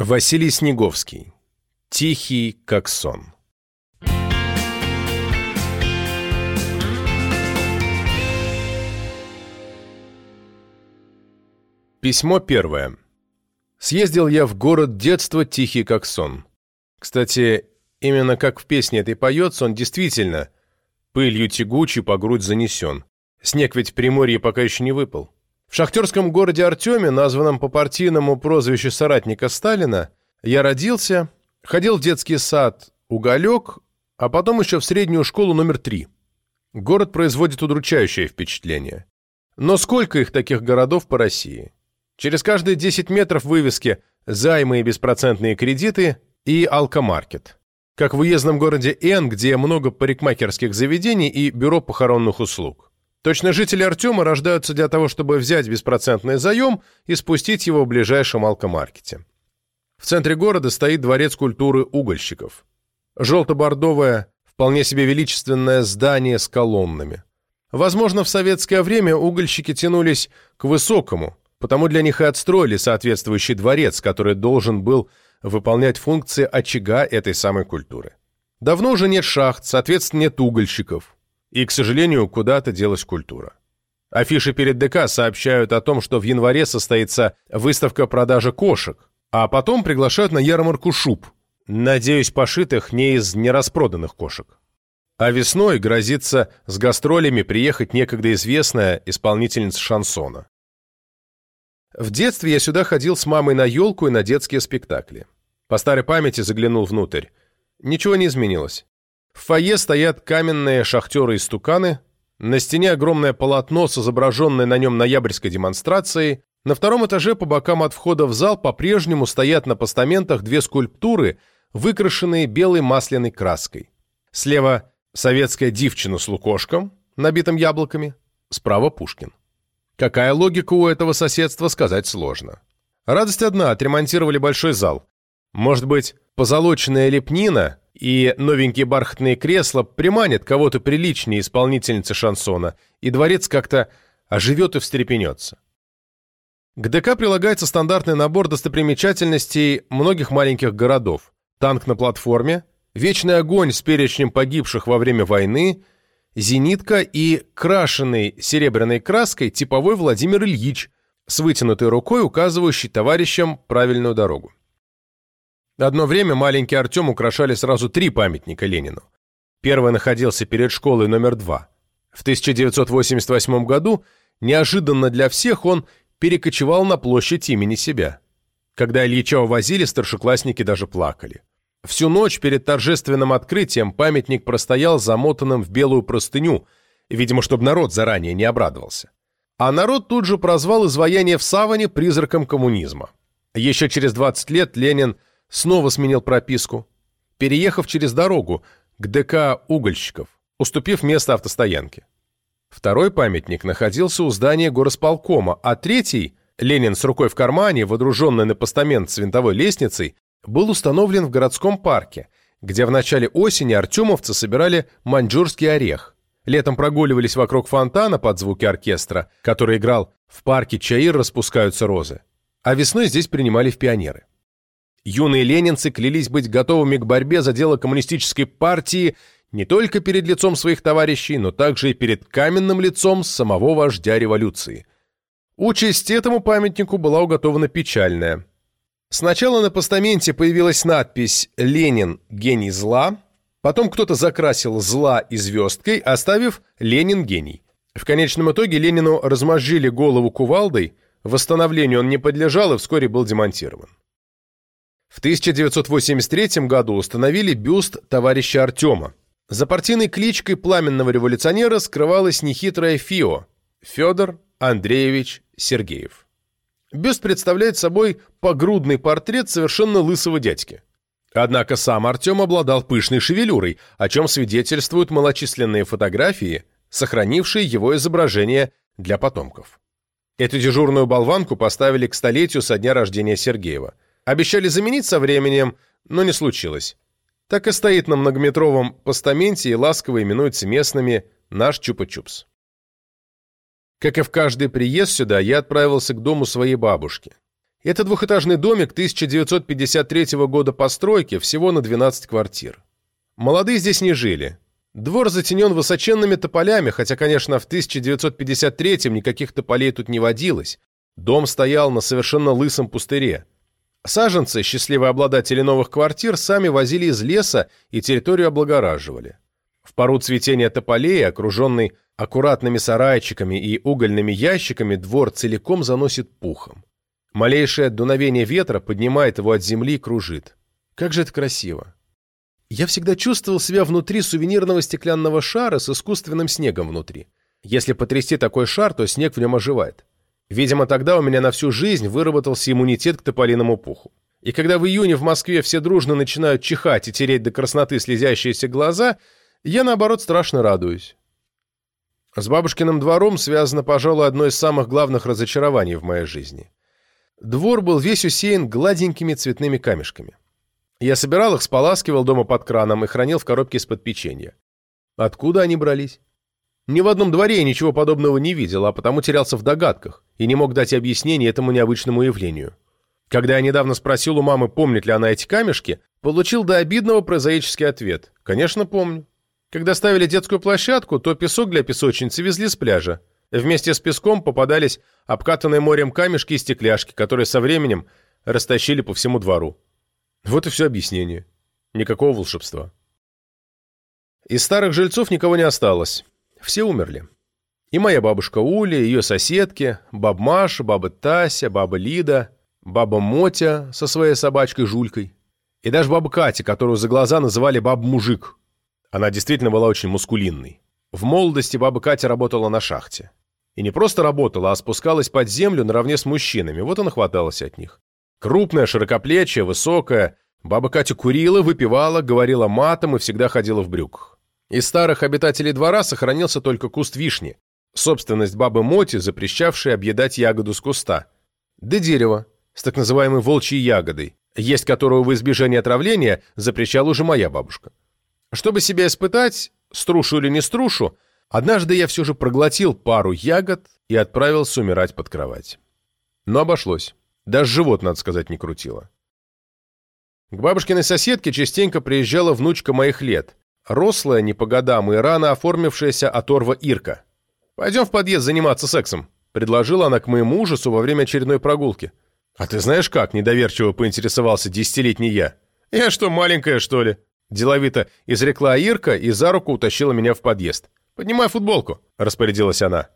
Василий Снеговский. Тихий, как сон. Письмо первое. Съездил я в город детства, тихий, как сон. Кстати, именно как в песне этой поется, он действительно пылью тягучей по грудь занесен. Снег ведь в Приморье пока еще не выпал. В шахтерском городе Артеме, названном по партийному прозвищу соратника Сталина, я родился, ходил в детский сад «Уголек», а потом еще в среднюю школу номер три. Город производит удручающее впечатление. Но сколько их таких городов по России? Через каждые 10 метров вывески «Займы и беспроцентные кредиты» и «Алкомаркет». Как в уездном городе Н, где много парикмахерских заведений и бюро похоронных услуг. Точно жители Артема рождаются для того, чтобы взять беспроцентный заем и спустить его в ближайшем алкомаркете. В центре города стоит дворец культуры угольщиков. Желто-бордовое, вполне себе величественное здание с колоннами. Возможно, в советское время угольщики тянулись к высокому, потому для них и отстроили соответствующий дворец, который должен был выполнять функции очага этой самой культуры. Давно уже нет шахт, соответственно, нет угольщиков. И, к сожалению, куда-то делась культура. Афиши перед ДК сообщают о том, что в январе состоится выставка продажи кошек, а потом приглашают на ярмарку шуб, надеюсь, пошитых не из нераспроданных кошек. А весной грозится с гастролями приехать некогда известная исполнительница шансона. В детстве я сюда ходил с мамой на елку и на детские спектакли. По старой памяти заглянул внутрь. Ничего не изменилось. В фойе стоят каменные шахтеры-истуканы, на стене огромное полотно с изображенной на нем ноябрьской демонстрацией, на втором этаже по бокам от входа в зал по-прежнему стоят на постаментах две скульптуры, выкрашенные белой масляной краской. Слева советская девчина с лукошком, набитым яблоками, справа Пушкин. Какая логика у этого соседства, сказать сложно. Радость одна, отремонтировали большой зал. Может быть, позолоченная лепнина и новенькие бархатные кресла приманят кого-то приличнее исполнительницы шансона, и дворец как-то оживет и встрепенется. К ДК прилагается стандартный набор достопримечательностей многих маленьких городов. Танк на платформе, вечный огонь с перечнем погибших во время войны, зенитка и крашеный серебряной краской типовой Владимир Ильич с вытянутой рукой, указывающий товарищам правильную дорогу. Одно время маленький Артем украшали сразу три памятника Ленину. Первый находился перед школой номер два. В 1988 году, неожиданно для всех, он перекочевал на площадь имени себя. Когда Ильича увозили, старшеклассники даже плакали. Всю ночь перед торжественным открытием памятник простоял замотанным в белую простыню, видимо, чтобы народ заранее не обрадовался. А народ тут же прозвал изваяние в саване призраком коммунизма. Еще через 20 лет Ленин – снова сменил прописку, переехав через дорогу к ДК угольщиков, уступив место автостоянке. Второй памятник находился у здания горосполкома, а третий, Ленин с рукой в кармане, водруженный на постамент с винтовой лестницей, был установлен в городском парке, где в начале осени артемовцы собирали маньчжурский орех. Летом прогуливались вокруг фонтана под звуки оркестра, который играл «В парке Чаир распускаются розы», а весной здесь принимали в пионеры. Юные ленинцы клялись быть готовыми к борьбе за дело коммунистической партии не только перед лицом своих товарищей, но также и перед каменным лицом самого вождя революции. Участь этому памятнику была уготована печальная. Сначала на постаменте появилась надпись «Ленин – гений зла», потом кто-то закрасил «зла» и звездкой, оставив «Ленин – гений». В конечном итоге Ленину размозжили голову кувалдой, восстановлению он не подлежал и вскоре был демонтирован. В 1983 году установили бюст товарища Артема. За партийной кличкой пламенного революционера скрывалась нехитрая ФИО – Федор Андреевич Сергеев. Бюст представляет собой погрудный портрет совершенно лысого дядьки. Однако сам Артем обладал пышной шевелюрой, о чем свидетельствуют малочисленные фотографии, сохранившие его изображение для потомков. Эту дежурную болванку поставили к столетию со дня рождения Сергеева – Обещали заменить со временем, но не случилось. Так и стоит на многометровом постаменте и ласково именуется местными «наш Чупа-Чупс». Как и в каждый приезд сюда, я отправился к дому своей бабушки. Это двухэтажный домик 1953 года постройки, всего на 12 квартир. Молодые здесь не жили. Двор затенен высоченными тополями, хотя, конечно, в 1953-м никаких тополей тут не водилось. Дом стоял на совершенно лысом пустыре. Саженцы, счастливые обладатели новых квартир, сами возили из леса и территорию облагораживали. В пору цветения тополей, окруженный аккуратными сарайчиками и угольными ящиками, двор целиком заносит пухом. Малейшее дуновение ветра поднимает его от земли и кружит. Как же это красиво! Я всегда чувствовал себя внутри сувенирного стеклянного шара с искусственным снегом внутри. Если потрясти такой шар, то снег в нем оживает. Видимо, тогда у меня на всю жизнь выработался иммунитет к тополиному пуху. И когда в июне в Москве все дружно начинают чихать и тереть до красноты слезящиеся глаза, я, наоборот, страшно радуюсь. С бабушкиным двором связано, пожалуй, одно из самых главных разочарований в моей жизни. Двор был весь усеян гладенькими цветными камешками. Я собирал их, споласкивал дома под краном и хранил в коробке из-под печенья. Откуда они брались? Ни в одном дворе я ничего подобного не видел, а потому терялся в догадках и не мог дать объяснение этому необычному явлению. Когда я недавно спросил у мамы, помнит ли она эти камешки, получил до обидного прозаический ответ. Конечно, помню. Когда ставили детскую площадку, то песок для песочницы везли с пляжа. Вместе с песком попадались обкатанные морем камешки и стекляшки, которые со временем растащили по всему двору. Вот и все объяснение. Никакого волшебства. Из старых жильцов никого не осталось. Все умерли. И моя бабушка Уля, ее соседки, баба Маша, баба Тася, баба Лида, баба Мотя со своей собачкой Жулькой. И даже баба Катя, которую за глаза называли баба-мужик. Она действительно была очень мускулинной. В молодости баба Катя работала на шахте. И не просто работала, а спускалась под землю наравне с мужчинами, вот она хваталась от них. Крупная, широкоплечья, высокая. Баба Катя курила, выпивала, говорила матом и всегда ходила в брюках. Из старых обитателей двора сохранился только куст вишни, собственность бабы Моти, запрещавшей объедать ягоду с куста. Да дерево с так называемой волчьей ягодой, есть которую в избежание отравления запрещала уже моя бабушка. Чтобы себя испытать, струшу или не струшу, однажды я все же проглотил пару ягод и отправился умирать под кровать. Но обошлось. Даже живот, надо сказать, не крутило. К бабушкиной соседке частенько приезжала внучка моих лет, рослая, не по годам и рано оформившаяся оторва Ирка. «Пойдем в подъезд заниматься сексом», — предложила она к моему ужасу во время очередной прогулки. «А ты знаешь как?» — недоверчиво поинтересовался десятилетний я. «Я что, маленькая, что ли?» Деловито изрекла Ирка и за руку утащила меня в подъезд. «Поднимай футболку», — распорядилась она.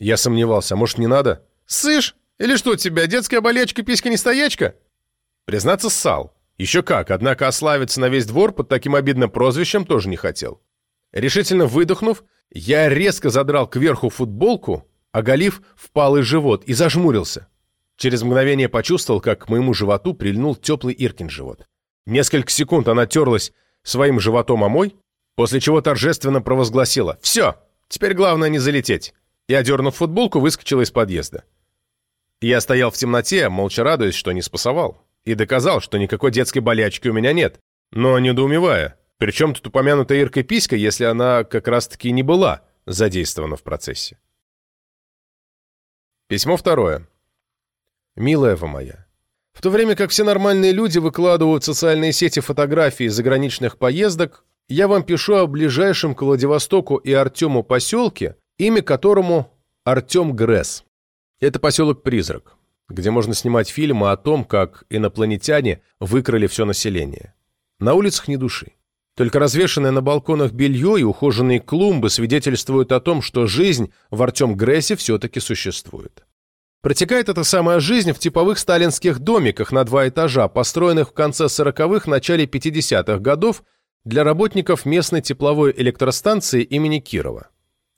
Я сомневался, может, не надо? «Сышь!» Или что у тебя, детская болечка, писька не стоячка?» Признаться, ссал. Еще как, однако ославиться на весь двор под таким обидным прозвищем тоже не хотел. Решительно выдохнув, я резко задрал кверху футболку, оголив впалый живот, и зажмурился. Через мгновение почувствовал, как к моему животу прильнул теплый Иркин живот. Несколько секунд она терлась своим животом о мой, после чего торжественно провозгласила «Все, теперь главное не залететь». И, одернув футболку, выскочила из подъезда. Я стоял в темноте, молча радуясь, что не спасовал. И доказал, что никакой детской болячки у меня нет. Но недоумевая, причем тут упомянутая Иркой писька, если она как раз-таки не была задействована в процессе. Письмо второе. «Милая вы моя, в то время как все нормальные люди выкладывают в социальные сети фотографии заграничных поездок, я вам пишу о ближайшем к Владивостоку и Артему поселке, имя которому Артем Гресс. Это поселок-призрак, где можно снимать фильмы о том, как инопланетяне выкрали все население. На улицах ни души. Только развешанное на балконах белье и ухоженные клумбы свидетельствуют о том, что жизнь в Артем-Грессе все-таки существует. Протекает эта самая жизнь в типовых сталинских домиках на два этажа, построенных в конце 40-х, начале 50-х годов для работников местной тепловой электростанции имени Кирова.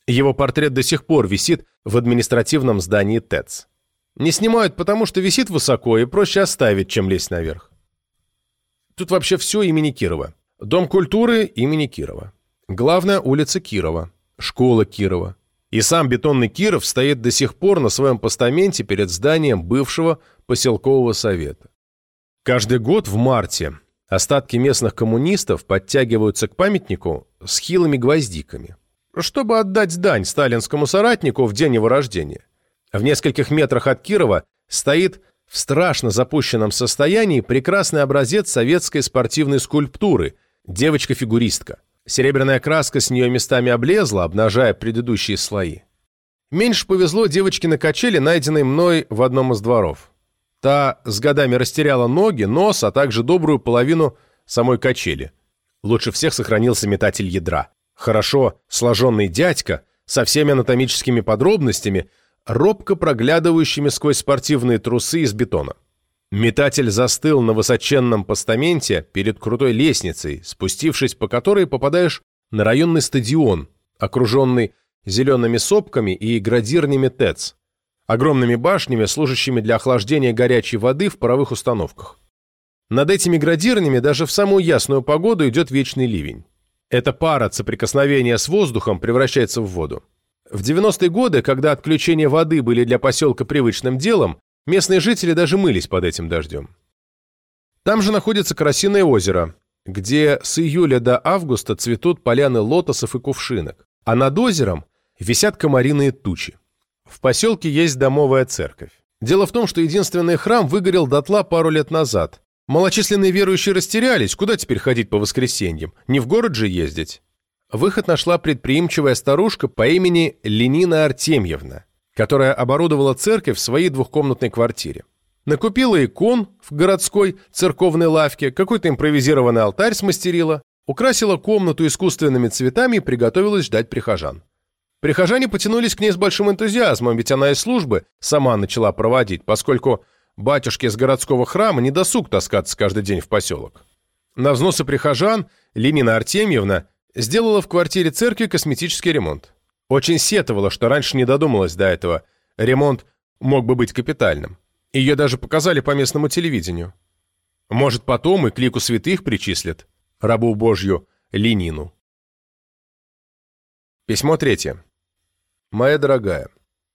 Его портрет до сих пор висит в административном здании ТЭЦ. Не снимают, потому что висит высоко и проще оставить, чем лезть наверх. Тут вообще все имени Кирова. Дом культуры имени Кирова. Главная улица Кирова. Школа Кирова. И сам бетонный Киров стоит до сих пор на своем постаменте перед зданием бывшего поселкового совета. Каждый год в марте остатки местных коммунистов подтягиваются к памятнику с хилыми гвоздиками чтобы отдать дань сталинскому соратнику в день его рождения. В нескольких метрах от Кирова стоит в страшно запущенном состоянии прекрасный образец советской спортивной скульптуры – девочка-фигуристка. Серебряная краска с нее местами облезла, обнажая предыдущие слои. Меньше повезло девочке на качели, найденной мной в одном из дворов. Та с годами растеряла ноги, нос, а также добрую половину самой качели. Лучше всех сохранился метатель ядра. Хорошо сложенный дядька со всеми анатомическими подробностями, робко проглядывающими сквозь спортивные трусы из бетона. Метатель застыл на высоченном постаменте перед крутой лестницей, спустившись по которой попадаешь на районный стадион, окруженный зелеными сопками и градирнями ТЭЦ, огромными башнями, служащими для охлаждения горячей воды в паровых установках. Над этими градирнями даже в самую ясную погоду идет вечный ливень. Эта пара соприкосновения с воздухом превращается в воду. В 90-е годы, когда отключение воды были для поселка привычным делом, Местные жители даже мылись под этим дождем. Там же находится Красиное озеро, где с июля до августа цветут поляны лотосов и кувшинок, а над озером висят комариные тучи. В поселке есть домовая церковь. Дело в том, что единственный храм выгорел дотла пару лет назад. Малочисленные верующие растерялись, куда теперь ходить по воскресеньям, не в город же ездить. Выход нашла предприимчивая старушка по имени Ленина Артемьевна которая оборудовала церковь в своей двухкомнатной квартире. Накупила икон в городской церковной лавке, какой-то импровизированный алтарь смастерила, украсила комнату искусственными цветами и приготовилась ждать прихожан. Прихожане потянулись к ней с большим энтузиазмом, ведь она из службы сама начала проводить, поскольку батюшке с городского храма не досуг таскаться каждый день в поселок. На взносы прихожан Ленина Артемьевна сделала в квартире церкви косметический ремонт. Очень сетовала, что раньше не додумалась до этого. Ремонт мог бы быть капитальным. Ее даже показали по местному телевидению. Может, потом и к лику святых причислят. Рабу Божью Ленину. Письмо третье. Моя дорогая,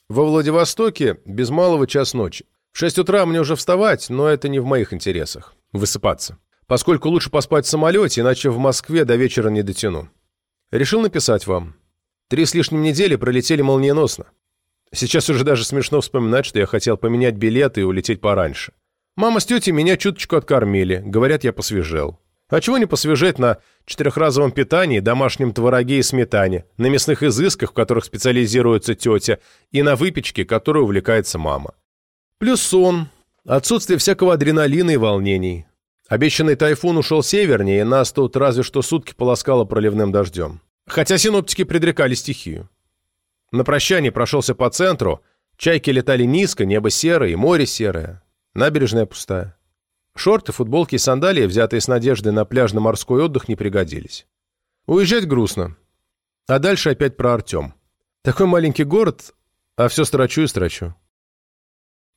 во Владивостоке без малого час ночи. В шесть утра мне уже вставать, но это не в моих интересах. Высыпаться. Поскольку лучше поспать в самолете, иначе в Москве до вечера не дотяну. Решил написать вам. Три с лишним недели пролетели молниеносно. Сейчас уже даже смешно вспоминать, что я хотел поменять билеты и улететь пораньше. Мама с тетей меня чуточку откормили, говорят, я посвежел. А чего не посвежеть на четырехразовом питании, домашнем твороге и сметане, на мясных изысках, в которых специализируется тетя, и на выпечке, которой увлекается мама. Плюс сон, отсутствие всякого адреналина и волнений. Обещанный тайфун ушел севернее, и нас тут разве что сутки полоскало проливным дождем. Хотя синоптики предрекали стихию. На прощание прошелся по центру, чайки летали низко, небо серое море серое, набережная пустая. Шорты, футболки и сандалии, взятые с надеждой на пляжно-морской отдых, не пригодились. Уезжать грустно. А дальше опять про Артем. Такой маленький город, а все строчу и строчу.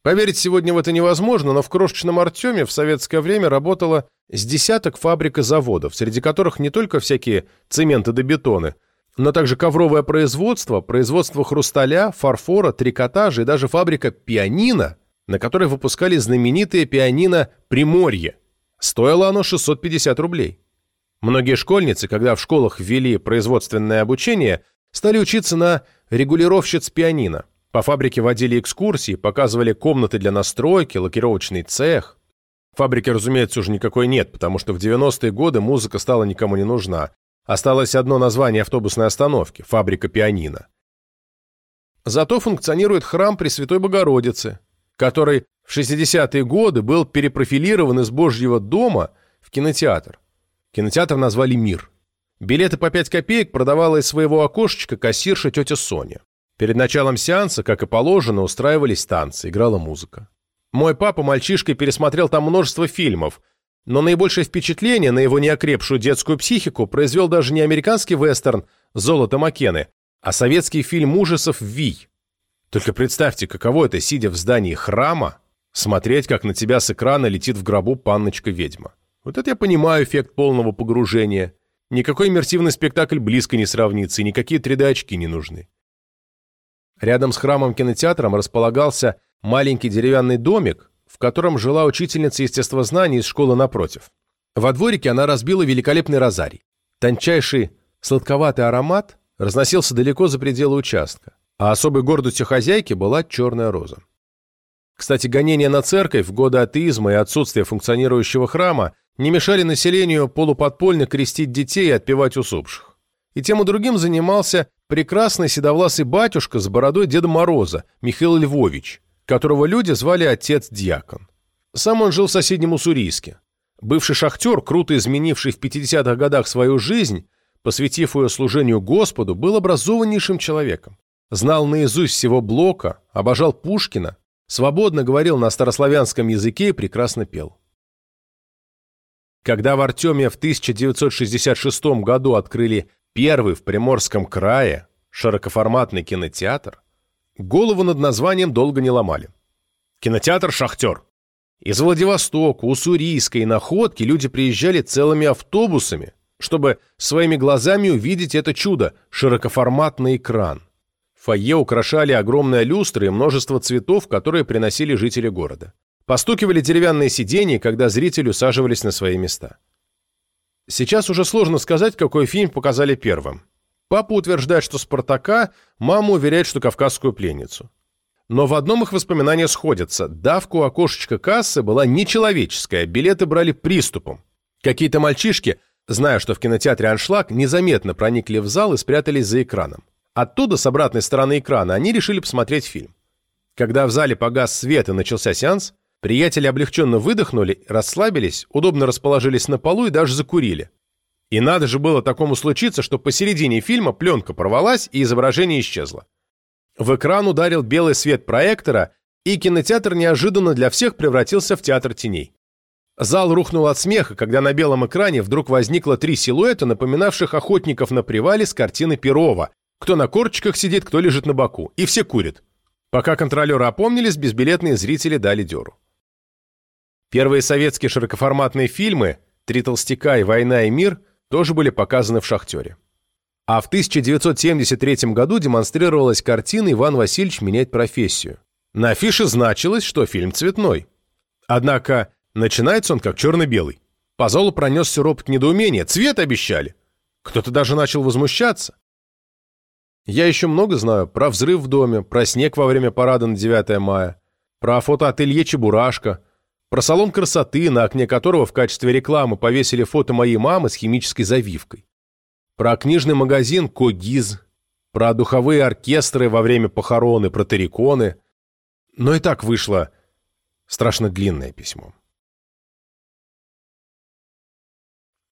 Поверить сегодня в это невозможно, но в крошечном Артеме в советское время работало с десяток фабрик и заводов, среди которых не только всякие цементы да бетоны, но также ковровое производство, производство хрусталя, фарфора, трикотажа и даже фабрика пианино, на которой выпускали знаменитое пианино «Приморье». Стоило оно 650 рублей. Многие школьницы, когда в школах ввели производственное обучение, стали учиться на регулировщиц пианино. По фабрике водили экскурсии, показывали комнаты для настройки, лакировочный цех. Фабрики, разумеется, уже никакой нет, потому что в 90-е годы музыка стала никому не нужна. Осталось одно название автобусной остановки – фабрика пианино. Зато функционирует храм Пресвятой Богородицы, который в 60-е годы был перепрофилирован из Божьего дома в кинотеатр. Кинотеатр назвали «Мир». Билеты по 5 копеек продавала из своего окошечка кассирша тетя Соня. Перед началом сеанса, как и положено, устраивались танцы, играла музыка. Мой папа мальчишкой пересмотрел там множество фильмов, но наибольшее впечатление на его неокрепшую детскую психику произвел даже не американский вестерн «Золото Маккены», а советский фильм ужасов «Вий». Только представьте, каково это, сидя в здании храма, смотреть, как на тебя с экрана летит в гробу панночка-ведьма. Вот это я понимаю эффект полного погружения. Никакой иммерсивный спектакль близко не сравнится, и никакие 3D-очки не нужны. Рядом с храмом-кинотеатром располагался маленький деревянный домик, в котором жила учительница естествознаний из школы напротив. Во дворике она разбила великолепный розарий. Тончайший сладковатый аромат разносился далеко за пределы участка, а особой гордостью хозяйки была черная роза. Кстати, гонения на церковь в годы атеизма и отсутствия функционирующего храма не мешали населению полуподпольно крестить детей и отпевать усопших. И тем и другим занимался прекрасный седовласый батюшка с бородой Деда Мороза, Михаил Львович, которого люди звали отец-дьякон. Сам он жил в соседнем Уссурийске. Бывший шахтер, круто изменивший в 50-х годах свою жизнь, посвятив ее служению Господу, был образованнейшим человеком. Знал наизусть всего Блока, обожал Пушкина, свободно говорил на старославянском языке и прекрасно пел. Когда в Артеме в 1966 году открыли первый в Приморском крае широкоформатный кинотеатр, голову над названием долго не ломали. Кинотеатр «Шахтер». Из Владивостока, Уссурийска и Находки люди приезжали целыми автобусами, чтобы своими глазами увидеть это чудо – широкоформатный экран. Фойе украшали огромные люстры и множество цветов, которые приносили жители города. Постукивали деревянные сиденья, когда зрители усаживались на свои места. Сейчас уже сложно сказать, какой фильм показали первым. Папа утверждает, что «Спартака», мама уверяет, что «Кавказскую пленницу». Но в одном их воспоминания сходятся. Давка у окошечка кассы была нечеловеческая, билеты брали приступом. Какие-то мальчишки, зная, что в кинотеатре «Аншлаг», незаметно проникли в зал и спрятались за экраном. Оттуда, с обратной стороны экрана, они решили посмотреть фильм. Когда в зале погас свет и начался сеанс, приятели облегченно выдохнули, расслабились, удобно расположились на полу и даже закурили. И надо же было такому случиться, что посередине фильма пленка порвалась и изображение исчезло. В экран ударил белый свет проектора, и кинотеатр неожиданно для всех превратился в театр теней. Зал рухнул от смеха, когда на белом экране вдруг возникло три силуэта, напоминавших охотников на привале с картины Перова. Кто на корчиках сидит, кто лежит на боку. И все курят. Пока контролеры опомнились, безбилетные зрители дали дёру. Первые советские широкоформатные фильмы «Три толстяка» и «Война и мир» тоже были показаны в «Шахтере». А в 1973 году демонстрировалась картина «Иван Васильевич меняет профессию». На афише значилось, что фильм цветной. Однако начинается он как черно-белый. По залу пронесся ропот недоумения. Цвет обещали. Кто-то даже начал возмущаться. Я еще много знаю про взрыв в доме, про снег во время парада на 9 мая, про фотоателье Чебурашка, про салон красоты, на окне которого в качестве рекламы повесили фото моей мамы с химической завивкой про книжный магазин «Когиз», про духовые оркестры во время похороны, про терриконы. Но и так вышло страшно длинное письмо.